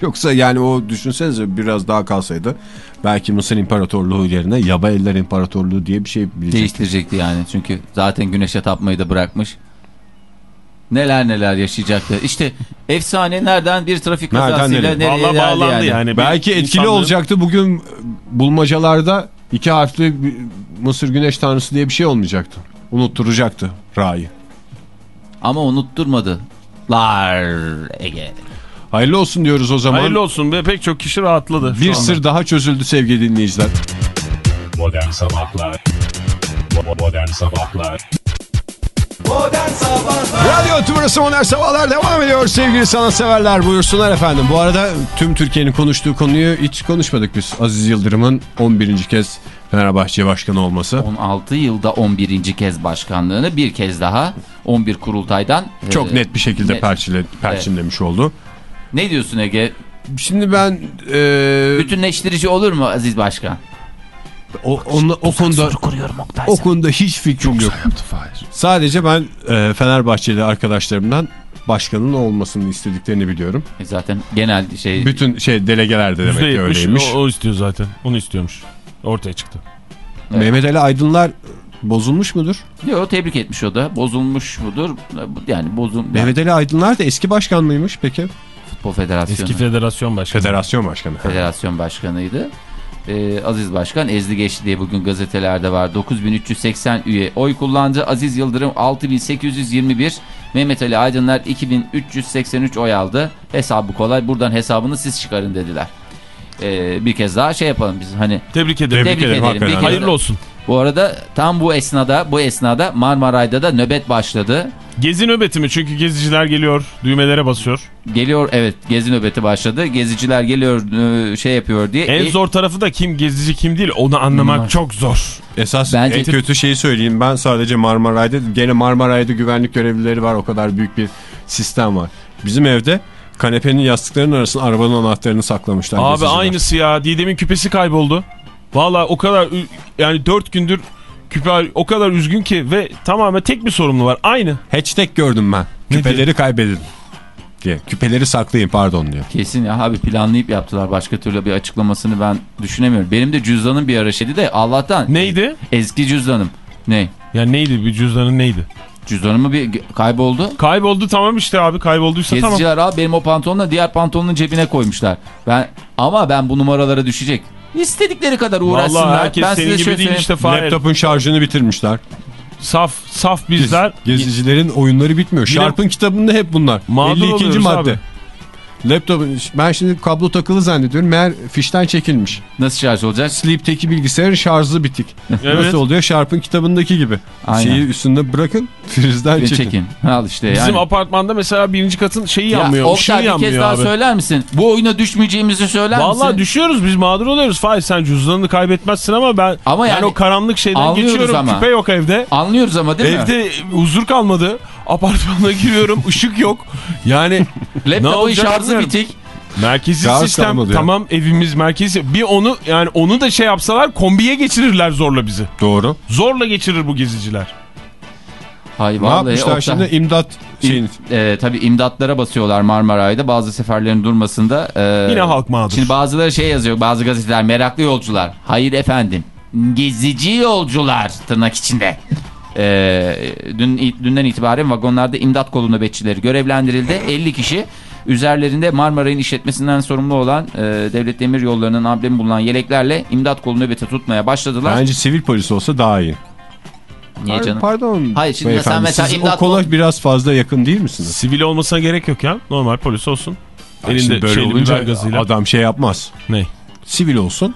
(laughs) Yoksa yani o düşünsenize biraz daha kalsaydı belki Mısır İmparatorluğu yerine Yaba Eller İmparatorluğu diye bir şey bilecek. Değiştirecekti yani. Çünkü zaten güneşe tapmayı da bırakmış. Neler neler yaşayacaktı. İşte efsane nereden bir trafik Nereden kazasıyla nereye? nereye Vallahi bağlandı yani. yani. Belki etkili insanların- olacaktı bugün bulmacalarda iki harfli bir Mısır Güneş Tanrısı diye bir şey olmayacaktı. Unutturacaktı Ra'yı. Ama unutturmadı. Lar Ege. Hayırlı olsun diyoruz o zaman. Hayırlı olsun ve pek çok kişi rahatladı. bir sır daha çözüldü sevgili dinleyiciler. Modern Sabahlar Modern Sabahlar Modern Sabahlar Radyo Tümrüt'ü Modern Sabahlar devam ediyor sevgili sanatseverler buyursunlar efendim. Bu arada tüm Türkiye'nin konuştuğu konuyu hiç konuşmadık biz. Aziz Yıldırım'ın 11. kez Fenerbahçe Başkanı olması. 16 yılda 11. kez başkanlığını bir kez daha 11 kurultaydan. Çok e, net bir şekilde net. perçile, perçinlemiş oldu. Ne diyorsun Ege? Şimdi ben e, Bütünleştirici olur mu Aziz Başkan? O, onunla- o konuda kuruyorum Oktay. o konuda hiç fikrim yok. Sadece ben e, Fenerbahçeli arkadaşlarımdan başkanın olmasını istediklerini biliyorum. E Zaten genel şey Bütün şey delegeler de demek ki %70 öyleymiş. o, o istiyor zaten. Onu istiyormuş. Ortaya çıktı. Evet. Mehmet Ali Aydınlar bozulmuş mudur? Yok tebrik etmiş o da. Bozulmuş mudur? Yani bozul Mehmet Ali Aydınlar da eski başkan mıymış peki? Futbol Federasyonu. Eski federasyon başkanı. Federasyon başkanı. Federasyon başkanıydı. Ee, Aziz Başkan ezdi geçti diye bugün gazetelerde var. 9380 üye oy kullandı. Aziz Yıldırım 6821. Mehmet Ali Aydınlar 2383 oy aldı. Hesabı kolay. Buradan hesabını siz çıkarın dediler. Ee, bir kez daha şey yapalım biz hani Tebrik ederim. Tebrik ederim. hakikaten. Bir kez- Hayırlı olsun. bu arada tam bu esnada bu esnada Marmaray'da da nöbet başladı. Gezi nöbeti mi? Çünkü geziciler geliyor, düğmelere basıyor. Geliyor evet gezi nöbeti başladı. Geziciler geliyor e, şey yapıyor diye. En E, zor tarafı da kim gezici kim değil onu anlamak Bunlar. çok zor. Esas Bence- en kötü şeyi söyleyeyim. Ben sadece Marmaray'da gene Marmaray'da güvenlik görevlileri var. O kadar büyük bir sistem var. Bizim evde kanepenin yastıklarının arasına arabanın anahtarını saklamışlar. Abi geziciler. aynısı ya. Didem'in küpesi kayboldu. Valla o kadar yani dört gündür küpe o kadar üzgün ki ve tamamen tek bir sorumlu var. Aynı. Hashtag gördüm ben. Ne Küpeleri kaybedin. Diye. Küpeleri saklayın pardon diyor. Kesin ya abi planlayıp yaptılar. Başka türlü bir açıklamasını ben düşünemiyorum. Benim de cüzdanım bir ara şeydi de Allah'tan. Neydi? Eski cüzdanım. Ne? Yani neydi bir cüzdanın neydi? Cüzdanımı bir kayboldu. Kayboldu tamam işte abi kaybolduysa tamam. Geziciler abi benim o pantolonla diğer pantolonun cebine koymuşlar. Ben ama ben bu numaralara düşecek. İstedikleri kadar uğraşsınlar. Vallahi herkes ben senin size gibi şöyle değil söyleyeyim. işte Fahir. Laptopun şarjını bitirmişler. Saf, saf bizler. Gezicilerin oyunları bitmiyor. Sharp'ın kitabında hep bunlar. Mağdur 52. oluyoruz madde. abi. Laptopun ben şimdi kablo takılı zannediyorum. Meğer fişten çekilmiş. Nasıl şarj olacak? Sleep'teki bilgisayarın şarjı bitik. Evet. Nasıl oluyor? Sharp'ın kitabındaki gibi. Aynen. Şeyi üstünde bırakın, frizden Çekin. çekin. Al işte Bizim yani. apartmanda mesela birinci katın şeyi Ya yanmıyor. Oktay bir yanmıyor kez daha abi. söyler misin? Bu oyuna düşmeyeceğimizi söyler Vallahi misin? düşüyoruz biz mağdur oluyoruz. Fahir sen cüzdanını kaybetmezsin ama ben Ama yani, yani o karanlık şeyden geçiyorum. ama. Küpe yok evde. Anlıyoruz ama değil mi? Evde huzur kalmadı. Apartmana giriyorum ışık yok. Yani (laughs) Laptopun şarjı bitik. Merkezi Şarj sistem tamam evimiz merkezi. Bir onu yani onu da şey yapsalar kombiye geçirirler zorla bizi. Doğru. Zorla geçirir bu geziciler. Hay Ne yapmışlar Oktay. şimdi? İmdat şeyin. E, tabii imdatlara basıyorlar Marmaray'da bazı seferlerin durmasında. e, Yine halk mağdur. Şimdi bazıları şey yazıyor bazı gazeteler meraklı yolcular. Hayır efendim gezici yolcular tırnak içinde. E, dün, dünden itibaren vagonlarda imdat kolu nöbetçileri görevlendirildi. 50 kişi üzerlerinde Marmaray'ın işletmesinden sorumlu olan e, devlet demir yollarının amblemi bulunan yeleklerle imdat kolu nöbeti tutmaya başladılar. Bence sivil polis olsa daha iyi. Niye canım? Pardon. Hayır, şimdi sen mesela siz imdat o kola kol- biraz fazla yakın değil misiniz? Sivil olmasına gerek yok ya. Normal polis olsun. Şimdi Elinde böyle olunca gazıyla. adam şey yapmaz. Ne? Sivil olsun.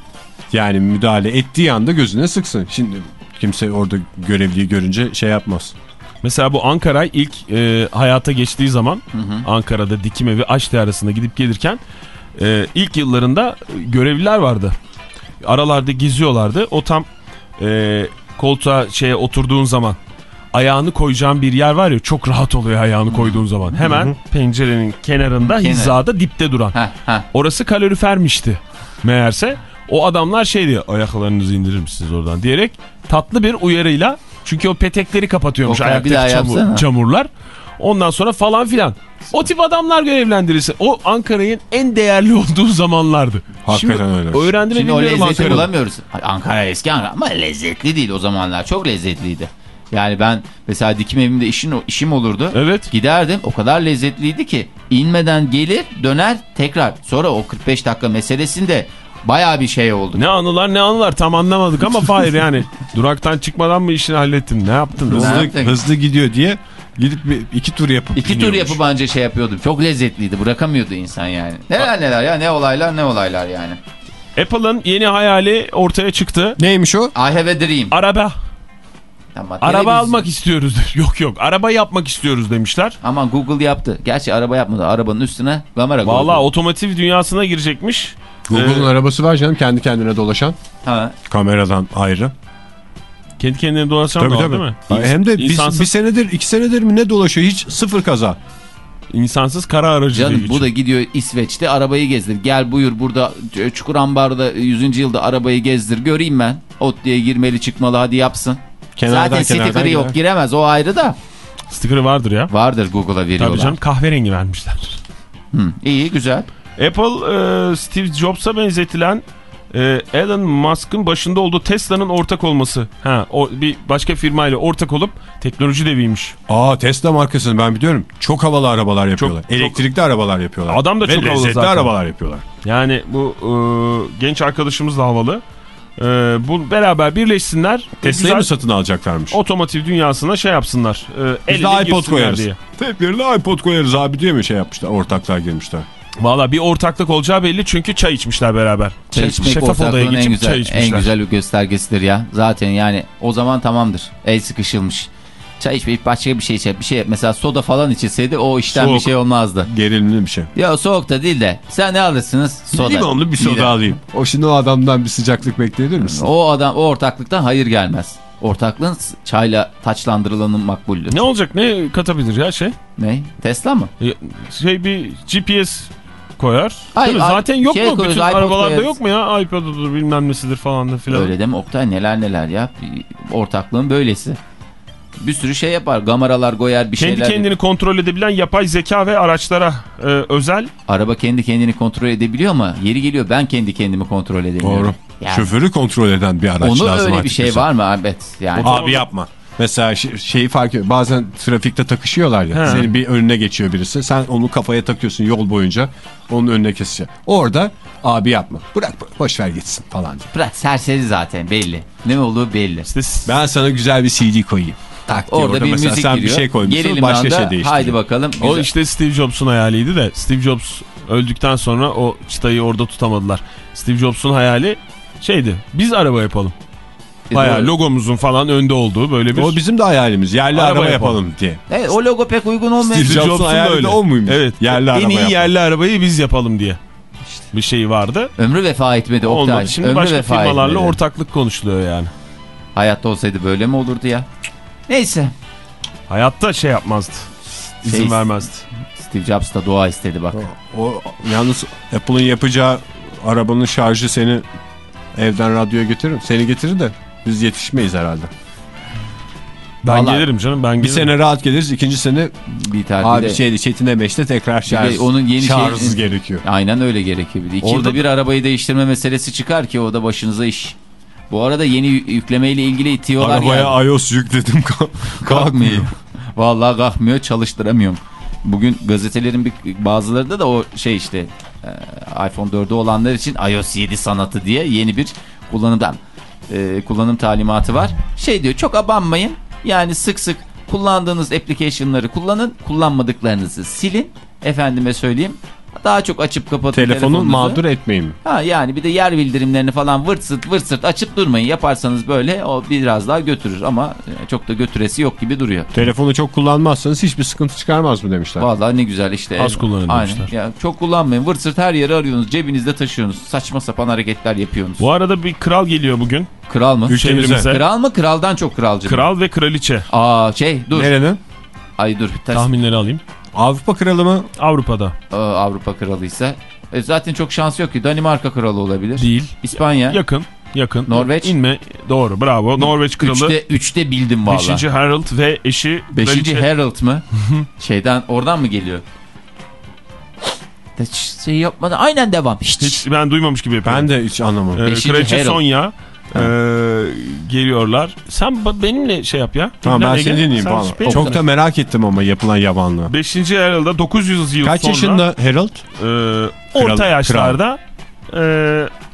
Yani müdahale ettiği anda gözüne sıksın. Şimdi kimse orada görevliyi görünce şey yapmaz. Mesela bu Ankara ilk e, hayata geçtiği zaman Ankara'da dikim evi Açlı arasında gidip gelirken e, ilk yıllarında görevliler vardı. Aralarda geziyorlardı. O tam e, koltuğa şeye oturduğun zaman ayağını koyacağın bir yer var ya çok rahat oluyor ayağını koyduğun zaman. Hemen pencerenin kenarında Kenar. hizada dipte duran. Heh, heh. Orası kalorifermişti meğerse. O adamlar şey diyor ayaklarınızı indirir misiniz oradan diyerek tatlı bir uyarıyla çünkü o petekleri kapatıyormuş bir ayaktaki çamur, yapsana. çamurlar. Ondan sonra falan filan. O tip adamlar görevlendirilse o Ankara'nın en değerli (laughs) olduğu zamanlardı. Hakikaten Şimdi öyle. Öğrendim Şimdi o lezzeti Ankara'da. bulamıyoruz. Ankara eski Ankara ama lezzetli değil o zamanlar. Çok lezzetliydi. Yani ben mesela dikim evimde işin, işim olurdu. Evet. Giderdim o kadar lezzetliydi ki inmeden gelir döner tekrar. Sonra o 45 dakika meselesinde baya bir şey oldu. Ne anılar ne anılar tam anlamadık ama Fahir yani (laughs) duraktan çıkmadan mı işini hallettin ne yaptın? Ne Hızlı, yaptık? hızlı gidiyor diye gidip bir, iki tur yapıp İki tur yapıp anca şey yapıyordum. Çok lezzetliydi bırakamıyordu insan yani. Neler neler ya ne olaylar ne olaylar yani. Apple'ın yeni hayali ortaya çıktı. Neymiş o? I have a dream. Araba. Ama Araba televizyon- almak istiyoruz. (laughs) yok yok araba yapmak istiyoruz demişler. Ama Google yaptı. Gerçi araba yapmadı. Arabanın üstüne kamera koydu. Vallahi otomotiv dünyasına girecekmiş. Google'un Ee, arabası var canım kendi kendine dolaşan. Ha. Kameradan ayrı. Kendi kendine dolaşan Tabii da var tabii. değil mi? Ha, Hem de İnsansız, bir senedir iki senedir mi ne dolaşıyor hiç sıfır kaza. insansız kara aracı Canım bu da gidiyor İsveç'te arabayı gezdir. Gel buyur burada Çukurambar'da 100. yılda arabayı gezdir. Göreyim ben. Ot diye girmeli çıkmalı hadi yapsın. Kenardan, Zaten sticker'ı yok giremez o ayrı da. Sticker'ı vardır ya. Vardır Google'a Tabii veriyorlar. canım kahverengi vermişler. Hı, iyi güzel. Apple e, Steve Jobs'a benzetilen e, Elon Musk'ın başında olduğu Tesla'nın ortak olması. Ha, o bir başka firmayla ortak olup teknoloji deviymiş. Aa Tesla markasını ben biliyorum. Çok havalı arabalar yapıyorlar. çok- Elektrikli arabalar yapıyorlar. Adam da Ve çok havalı lezzetli zaten. arabalar yapıyorlar. Yani bu e, genç arkadaşımız da havalı. E, bu beraber birleşsinler. Tesla'yı güzel mı satın alacaklarmış? otomotiv dünyasına şey yapsınlar. E, Biz de iPod koyarız. diye. Tek yerine iPod koyarız abi diye mi şey yapmışlar? Ortaklığa girmişler. Valla bir ortaklık olacağı belli çünkü çay içmişler beraber. Çay içmek şeffaf odaya ortaklığın en güzel, çay içmişler. en güzel göstergesidir ya. Zaten yani o zaman tamamdır. El sıkışılmış. Çay içmeyip başka bir şey içer. Bir şey mesela soda falan içilseydi o işten Soğuk. bir şey olmazdı. Gerilimli bir şey. Ya soğuk da değil de sen ne alırsınız? Soda. Limonlu bir soda Limonlu. alayım. O şimdi o adamdan bir sıcaklık bekleyebilir misin? O adam o ortaklıktan hayır gelmez. Ortaklığın çayla taçlandırılanın makbuldür. Ne olacak ne katabilir ya şey? Ne? Tesla mı? Şey bir GPS koyar. Ay, Değil mi? Zaten yok şey mu? koyarız, Bütün iPod arabalarda koyarız. yok mu ya? iPod'udur bilmem nesidir falan da filan. Öyle deme Oktay neler neler ya. Ortaklığın böylesi. Bir sürü şey yapar. Kameralar koyar bir Kendi şeyler. kendini kontrol edebilen yapay zeka ve araçlara e, özel. Araba kendi kendini kontrol edebiliyor ama yeri geliyor ben kendi kendimi kontrol edemiyorum. Doğru. Yani Şoförü kontrol eden bir araç onu lazım öyle bir şey bize. var mı? Evet. Yani Abi yapma. Mesela şey- şeyi fark ediyor. Bazen trafikte takışıyorlar ya. He. Senin bir önüne geçiyor birisi. Sen onu kafaya takıyorsun yol boyunca. Onun önüne kesecek. Orada abi yapma. Bırak boş ver gitsin falan diye. bırak serseri zaten belli. Ne olduğu belli. Ben sana güzel bir CD koyayım. Tak diye Orada, bir mesela müzik sen giriyor. bir şey koymuşsun Gerilim başka anda, şey değiştiriyor. Haydi bakalım. o Güzel. işte Steve Jobs'un hayaliydi de Steve Jobs öldükten sonra o çıtayı orada tutamadılar. Steve Jobs'un hayali şeydi. Biz araba yapalım. Bayağı Doğru. logomuzun falan önde olduğu böyle bir O bizim de hayalimiz. Yerli Araba araba, yapalım. yapalım diye. Evet, o logo pek uygun olmuyor. Steve Jobs'un hayali de o muymuş? Evet. Yerli en araba iyi yapalım. yerli arabayı biz yapalım diye. Bir şey vardı. Ömrü vefa etmedi Oktay. Olmadı. Şimdi Ömrü başka vefa firmalarla etmedi. ortaklık konuşuluyor yani. Hayatta olsaydı böyle mi olurdu ya? Neyse. Hayatta şey yapmazdı. İzin Şey- vermezdi. Steve Jobs da dua istedi bak. O yalnız Apple'ın yapacağı arabanın şarjı seni evden radyoya getirir. Seni getirir de biz yetişmeyiz herhalde. Ben Vallahi- gelirim canım ben Bir gelirim. sene rahat geliriz. ikinci sene Bir tane abi de- şeydi Çetin Emeş'te tekrar şarj, onun yeni şarjsız şey- gerekiyor. Aynen öyle gerekiyor. bir de. İki Orada- yılda bir arabayı değiştirme meselesi çıkar ki o da başınıza iş. Bu arada yeni yü- yüklemeyle ilgili itiyorlar Arabaya yani. iOS yükledim (laughs) kalk- kalkmıyor. Vallahi kalkmıyor çalıştıramıyorum. Bugün gazetelerin bir, bazılarında da o şey işte e, iPhone 4'ü olanlar için iOS 7 sanatı diye yeni bir kullanımdan e, kullanım talimatı var. Şey diyor çok abanmayın. Yani sık sık kullandığınız application'ları kullanın. Kullanmadıklarınızı silin. Efendime söyleyeyim. Daha çok açıp kapatın Telefonu telefonunuzu. mağdur etmeyin mi? Ha yani bir de yer bildirimlerini falan vırt sırt vırt sırt açıp durmayın. Yaparsanız böyle o biraz daha götürür ama e, çok da götüresi yok gibi duruyor. Telefonu çok kullanmazsanız hiçbir sıkıntı çıkarmaz mı demişler. Vallahi ne güzel işte. Az kullanın Aynen. demişler. Ya, çok kullanmayın. Vırt sırt her yere arıyorsunuz. Cebinizde taşıyorsunuz. Saçma sapan hareketler yapıyorsunuz. Bu arada bir kral geliyor bugün. Kral mı? Ülkemize. Kral mı? Kraldan çok kralcı. Kral ve kraliçe. Aa şey dur. Nerenin? Ay dur. Ters, Tahminleri alayım. Avrupa kralı mı? Avrupa'da. Aa, Avrupa kralıysa. E, zaten çok şans yok ki. Danimarka kralı olabilir. Değil. İspanya. Yakın. Yakın. Norveç. İnme. Doğru bravo. Norveç kralı. Üçte, üçte bildim valla. 5. Harold ve eşi Beşinci kraliçe. Harold mı? Şeyden oradan mı geliyor? Hiç şey yapmadan aynen devam. Hiç. Hiç ben duymamış gibi yapıyorum. Ben de hiç anlamadım. Ee, Beşinci kraliçe Harold. Sonya e, geliyorlar. Sen benimle şey yap ya. Tamam ben seni dinleyeyim Sen Çok da merak ettim ama yapılan yabanlığı. 5. Harold'da 900 yıl Kaç sonra yaşında Harold? e, orta Kral- yaşlarda e,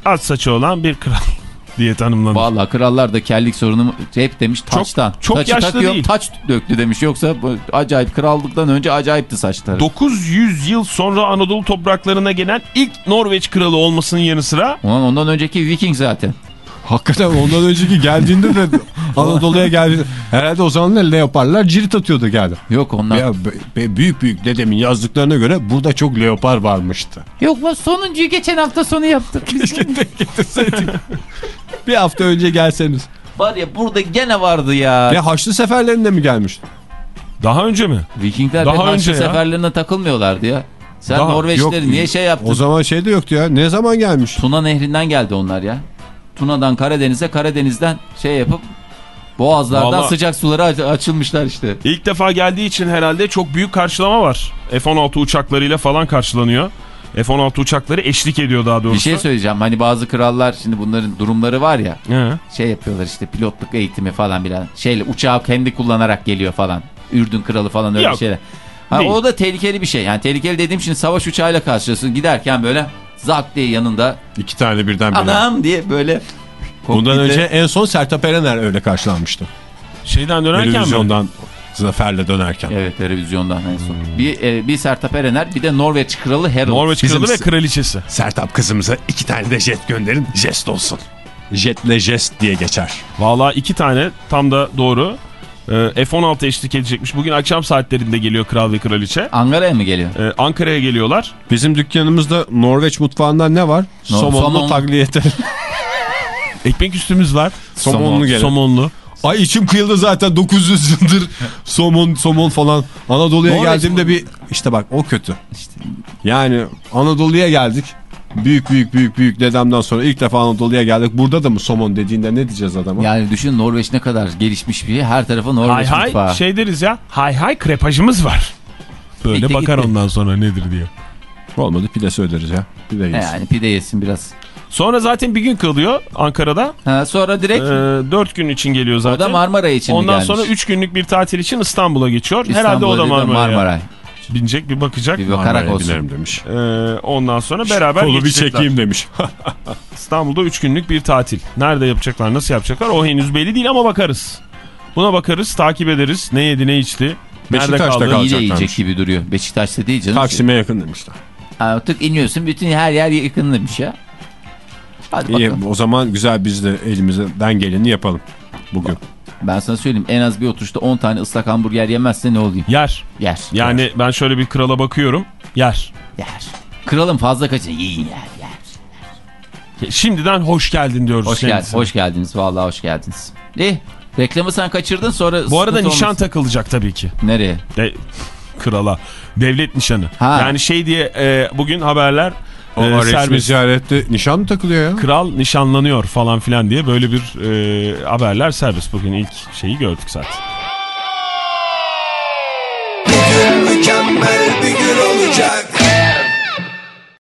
at saçı olan bir kral (laughs) diye tanımlanır. Vallahi krallar da kellik sorunu hep demiş taçtan. çok Taçı yaşlı takıyorum, değil. Taç döktü demiş. Yoksa bu acayip krallıktan önce acayipti saçları. 900 yıl sonra Anadolu topraklarına gelen ilk Norveç kralı olmasının yanı sıra Ondan, ondan önceki Viking zaten. Hakikaten ondan önceki geldiğinde de Anadolu'ya geldi. Herhalde o zaman ne yaparlar? Cirit atıyordu geldi. Yok onlar. Ya, be- be- büyük büyük dedemin yazdıklarına göre burada çok leopar varmıştı. Yok lan sonuncuyu geçen hafta sonu yaptık. (laughs) Bir hafta önce gelseniz. Var ya burada gene vardı ya. Ya Haçlı seferlerinde mi gelmişti? daha önce mi? Vikingler Daha pek Haçlı önce ya. seferlerine takılmıyorlardı ya. Sen Daha- Norveçleri yok. niye şey yaptın? O zaman şey de yoktu ya. Ne zaman gelmiş? Tuna nehrinden geldi onlar ya. Tuna'dan Karadeniz'e Karadeniz'den şey yapıp Boğazlardan Vallahi- sıcak sulara aç- açılmışlar işte. İlk defa geldiği için herhalde çok büyük karşılama var. F-16 uçaklarıyla falan karşılanıyor. F-16 uçakları eşlik ediyor daha doğrusu. Bir şey söyleyeceğim. Hani bazı krallar şimdi bunların durumları var ya. He. Şey yapıyorlar işte pilotluk eğitimi falan bilen. Şeyle uçağı kendi kullanarak geliyor falan. Ürdün kralı falan öyle Yok. şeyler. Ha, Değil. o da tehlikeli bir şey. Yani tehlikeli dediğim şimdi savaş uçağıyla karşılaşıyorsun. Giderken böyle zak diye yanında İki tane birden bile. anam diye böyle Bundan önce en son Sertab Erener öyle karşılanmıştı. Şeyden dönerken mi? Televizyondan zaferle dönerken. Evet televizyondan en son. Bir, e, bir Sertab Erener bir de Norveç kralı Harold. Norveç Bizim- kralı ve kraliçesi. Sertab kızımıza iki tane de jet gönderin jest olsun. Jetle jest diye geçer. Valla iki tane tam da doğru. Ee, F-16 eşlik edecekmiş. Bugün akşam saatlerinde geliyor kral ve kraliçe. Ankara'ya mı geliyor? Ee, Ankara'ya geliyorlar. Bizim dükkanımızda Norveç mutfağından ne var? No- Somonlu somon. tagliyete. (laughs) Ekmek üstümüz var. Somonlu gene. Somonlu. Ay içim kıyıldı zaten 900 yıldır somon somon falan. Anadolu'ya geldiğimde bir işte bak o kötü. Yani Anadolu'ya geldik. Büyük büyük büyük büyük dedemden sonra ilk defa Anadolu'ya geldik. Burada da mı somon dediğinde ne diyeceğiz adama? Yani düşün Norveç ne kadar gelişmiş bir yer. Her tarafı Hay Norveç hay mutfağı. şey deriz ya. Hay hay krepajımız var. Böyle Gitti, bakar gitti. ondan sonra nedir diye. Olmadı pide söyleriz ya. Pide He, yiyiz. Yani pide yesin biraz. Sonra zaten bir gün kalıyor Ankara'da. Ha, sonra direkt Ee, dört gün için geliyor o zaten. da Marmara için Ondan gelmiş? sonra üç günlük bir tatil için İstanbul'a geçiyor. Herhalde İstanbul'a o da Marmara'ya Marmaray. Binecek bir bakacak. Bir bakarak olsun. demiş. Ee, ondan sonra beraber Kolu bir çekeyim demiş. (laughs) İstanbul'da 3 günlük bir tatil. Nerede yapacaklar, nasıl yapacaklar o henüz belli değil ama bakarız. Buna bakarız, takip ederiz. Ne yedi, ne içti. Nerede Beşiktaş'ta kaldı? İyi de yiyecek gibi duruyor. Beşiktaş'ta değil canım. Taksim'e yakın demişler. Ha, tık iniyorsun bütün her yer yakın demiş ya. Hadi İyi bakalım. o zaman güzel biz de elimizden geleni yapalım bugün. Ben sana söyleyeyim en az bir oturuşta 10 tane ıslak hamburger yemezse ne olayım? Yer. Yer. Yani ben şöyle bir krala bakıyorum. Yer. Yer. Kralım fazla kaçın. Yiyin yer yer. Şimdiden hoş geldin diyoruz. Hoş, gel hoş geldiniz. Vallahi hoş geldiniz. İyi. Reklamı sen kaçırdın sonra... Bu arada nişan olmasın. takılacak tabii ki. Nereye? De, krala. Devlet nişanı. Ha. Yani şey diye e, bugün haberler O e, resmi serbest. ziyarette nişan mı takılıyor ya? Kral nişanlanıyor falan filan diye böyle bir e, haberler serbest. Bugün ilk şeyi gördük zaten. Mükemmel bir gün olacak